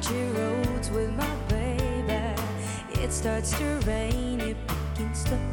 country roads with my baby. It starts to rain, it begins to